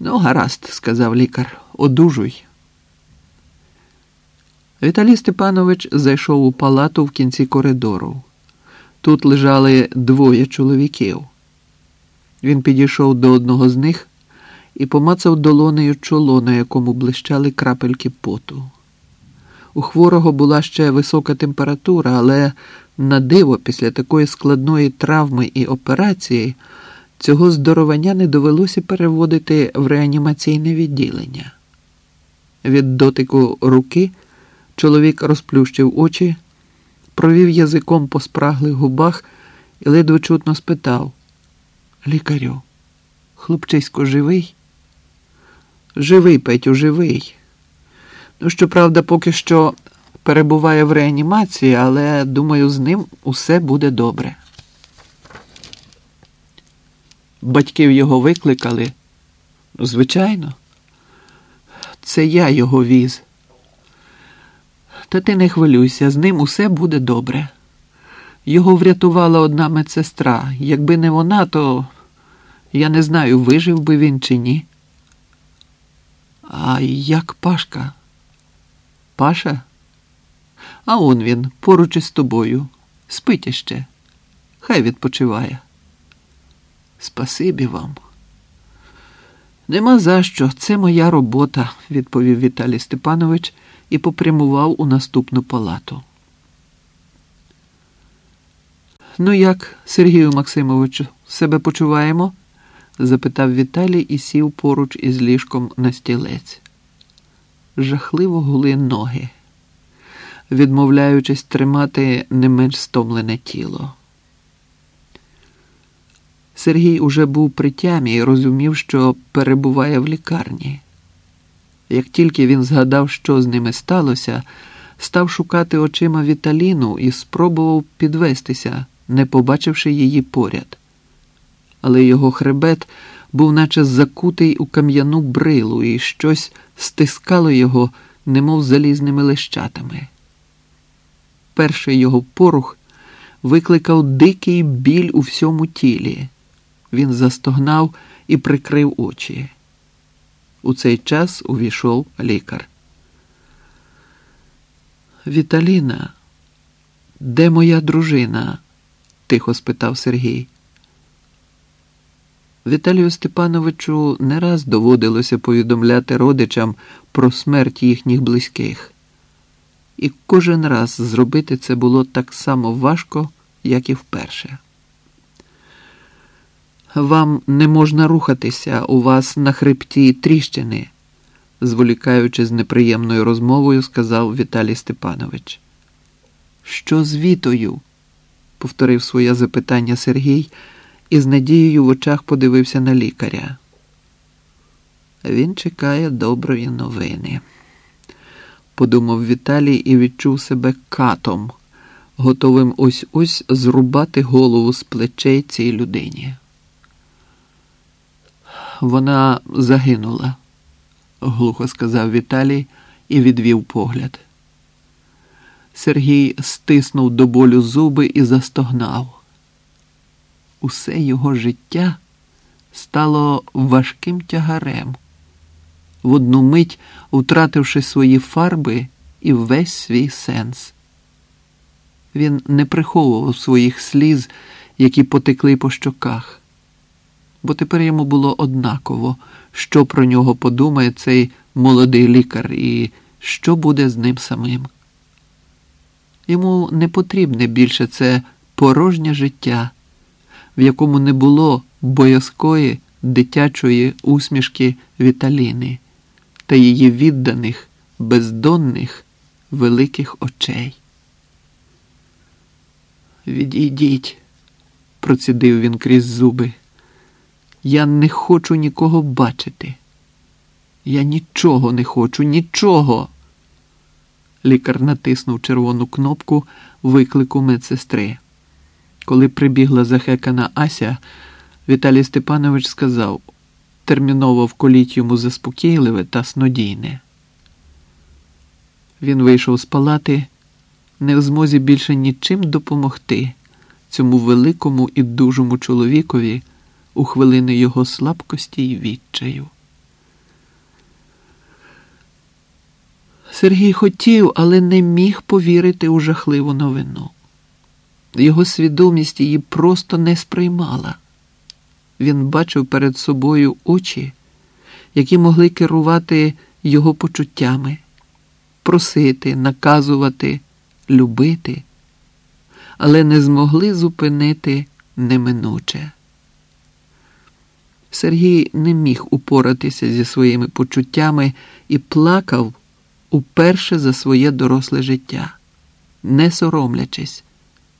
Ну, гаразд, сказав лікар, одужуй. Віталій Степанович зайшов у палату в кінці коридору. Тут лежали двоє чоловіків. Він підійшов до одного з них і помацав долонею чоло, на якому блищали крапельки поту. У хворого була ще висока температура, але на диво після такої складної травми і операції цього здоровання не довелося переводити в реанімаційне відділення. Від дотику руки чоловік розплющив очі, провів язиком по спраглих губах і ледве чутно спитав: Лікарю, хлопчисько живий? Живий, Петю, живий. Ну, щоправда, поки що перебуває в реанімації, але думаю, з ним усе буде добре. Батьків його викликали. Звичайно, це я його віз. Та ти не хвилюйся, з ним усе буде добре. Його врятувала одна медсестра. Якби не вона, то я не знаю, вижив би він чи ні. А як Пашка? Паша? А он він поруч із тобою. Спить іще. Хай відпочиває. Спасибі вам. Нема за що. Це моя робота, відповів Віталій Степанович і попрямував у наступну палату. Ну як, Сергію Максимовичу, себе почуваємо? запитав Віталій і сів поруч із ліжком на стілець. Жахливо гули ноги, відмовляючись тримати не менш стомлене тіло. Сергій уже був при тямі і розумів, що перебуває в лікарні. Як тільки він згадав, що з ними сталося, став шукати очима Віталіну і спробував підвестися, не побачивши її поряд. Але його хребет був наче закутий у кам'яну брилу, і щось стискало його, немов залізними лещатами. Перший його порух викликав дикий біль у всьому тілі. Він застогнав і прикрив очі. У цей час увійшов лікар. Віталіна, де моя дружина? тихо спитав Сергій. Віталію Степановичу не раз доводилося повідомляти родичам про смерть їхніх близьких, і кожен раз зробити це було так само важко, як і вперше. Вам не можна рухатися, у вас на хребті тріщини, зволікаючи з неприємною розмовою, сказав Віталій Степанович. Що з вітою? повторив своє запитання Сергій і з надією в очах подивився на лікаря. Він чекає доброї новини, подумав Віталій і відчув себе катом, готовим ось ось зрубати голову з плечей цій людині. Вона загинула, глухо сказав Віталій і відвів погляд. Сергій стиснув до болю зуби і застогнав. Усе його життя стало важким тягарем, в одну мить втративши свої фарби і весь свій сенс. Він не приховував своїх сліз, які потекли по щоках бо тепер йому було однаково, що про нього подумає цей молодий лікар і що буде з ним самим. Йому не потрібне більше це порожнє життя, в якому не було боязкої дитячої усмішки Віталіни та її відданих, бездонних великих очей. Відійдіть, процідив він крізь зуби. Я не хочу нікого бачити. Я нічого не хочу, нічого. Лікар натиснув червону кнопку виклику медсестри. Коли прибігла захекана Ася, Віталій Степанович сказав терміново вколіть йому заспокійливе та снодійне. Він вийшов з палати, не в змозі більше нічим допомогти цьому великому і дужому чоловікові у хвилини його слабкості й відчаю. Сергій хотів, але не міг повірити у жахливу новину. Його свідомість її просто не сприймала. Він бачив перед собою очі, які могли керувати його почуттями, просити, наказувати, любити, але не змогли зупинити неминуче. Сергій не міг упоратися зі своїми почуттями і плакав уперше за своє доросле життя, не соромлячись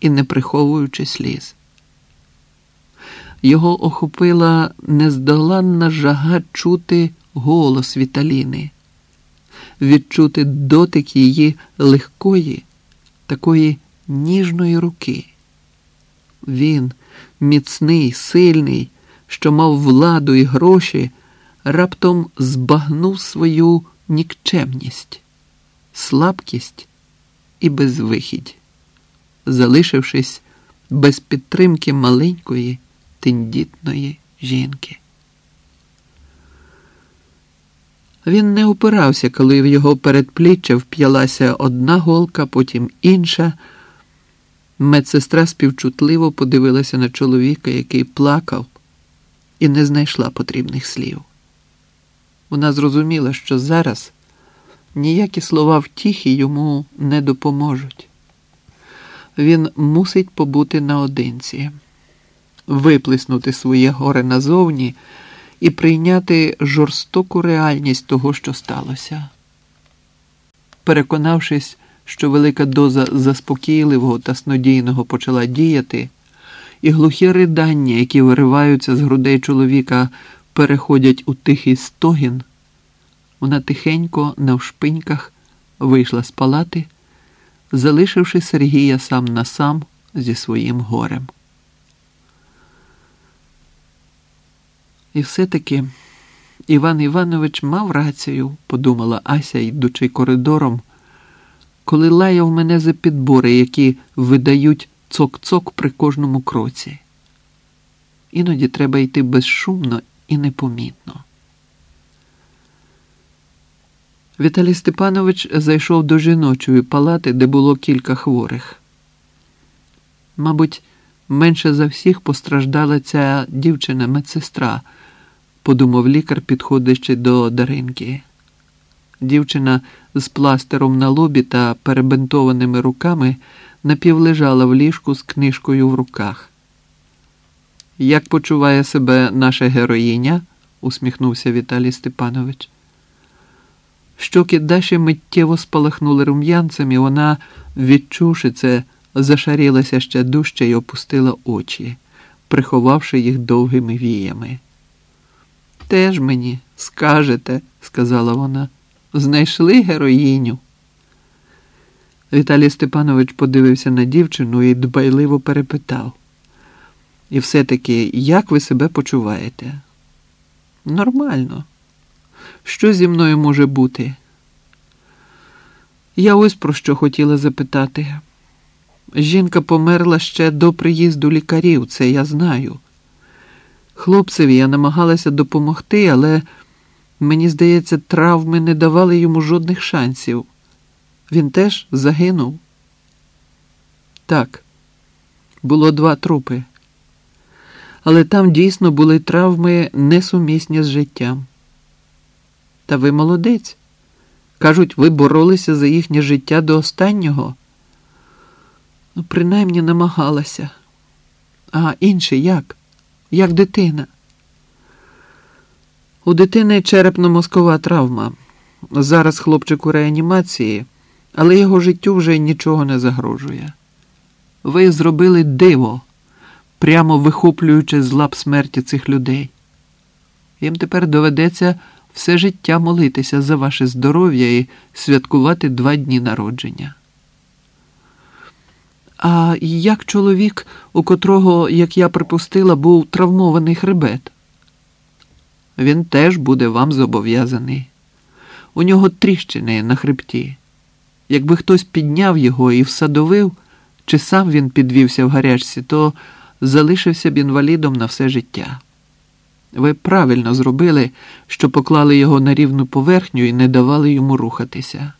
і не приховуючи сліз. Його охопила нездоланна жага чути голос Віталіни, відчути дотик її легкої, такої ніжної руки. Він, міцний, сильний, що мав владу і гроші, раптом збагнув свою нікчемність, слабкість і безвихідь, залишившись без підтримки маленької тендітної жінки. Він не опирався, коли в його передпліччя вп'ялася одна голка, потім інша. Медсестра співчутливо подивилася на чоловіка, який плакав, і не знайшла потрібних слів. Вона зрозуміла, що зараз ніякі слова втіхи йому не допоможуть. Він мусить побути наодинці, виплеснути своє горе назовні і прийняти жорстоку реальність того, що сталося. Переконавшись, що велика доза заспокійливого та снодійного почала діяти, і глухі ридання, які вириваються з грудей чоловіка, переходять у тихий стогін, вона тихенько навшпиньках вийшла з палати, залишивши Сергія сам на сам зі своїм горем. І все-таки Іван Іванович мав рацію, подумала Ася, йдучи коридором, коли лаяв мене за підбори, які видають цок-цок при кожному кроці. Іноді треба йти безшумно і непомітно. Віталій Степанович зайшов до жіночої палати, де було кілька хворих. Мабуть, менше за всіх постраждала ця дівчина медсестра, подумав лікар, підходячи до Даринки. Дівчина з пластером на лобі та перебинтованими руками напівлежала в ліжку з книжкою в руках. Як почуває себе наша героїня? усміхнувся Віталій Степанович. Щоки Даші миттєво спалахнули рум'янцем, і вона, відчувши це, зашарілася ще дужче і опустила очі, приховавши їх довгими віями. Теж мені скажете, сказала вона, знайшли героїню. Віталій Степанович подивився на дівчину і дбайливо перепитав. І все-таки, як ви себе почуваєте? Нормально. Що зі мною може бути? Я ось про що хотіла запитати. Жінка померла ще до приїзду лікарів, це я знаю. Хлопцеві я намагалася допомогти, але мені здається, травми не давали йому жодних шансів. Він теж загинув. Так, було два трупи. Але там дійсно були травми несумісні з життям. Та ви молодець. Кажуть, ви боролися за їхнє життя до останнього. Ну, принаймні намагалася. А інший як? Як дитина? У дитини черепно-мозкова травма. Зараз хлопчик у реанімації, але його життю вже нічого не загрожує. Ви зробили диво, прямо вихоплюючи з лап смерті цих людей. Їм тепер доведеться все життя молитися за ваше здоров'я і святкувати два дні народження. А як чоловік, у котрого, як я припустила, був травмований хребет? Він теж буде вам зобов'язаний. У нього тріщини на хребті. Якби хтось підняв його і всадовив, чи сам він підвівся в гарячці, то залишився б інвалідом на все життя. Ви правильно зробили, що поклали його на рівну поверхню і не давали йому рухатися.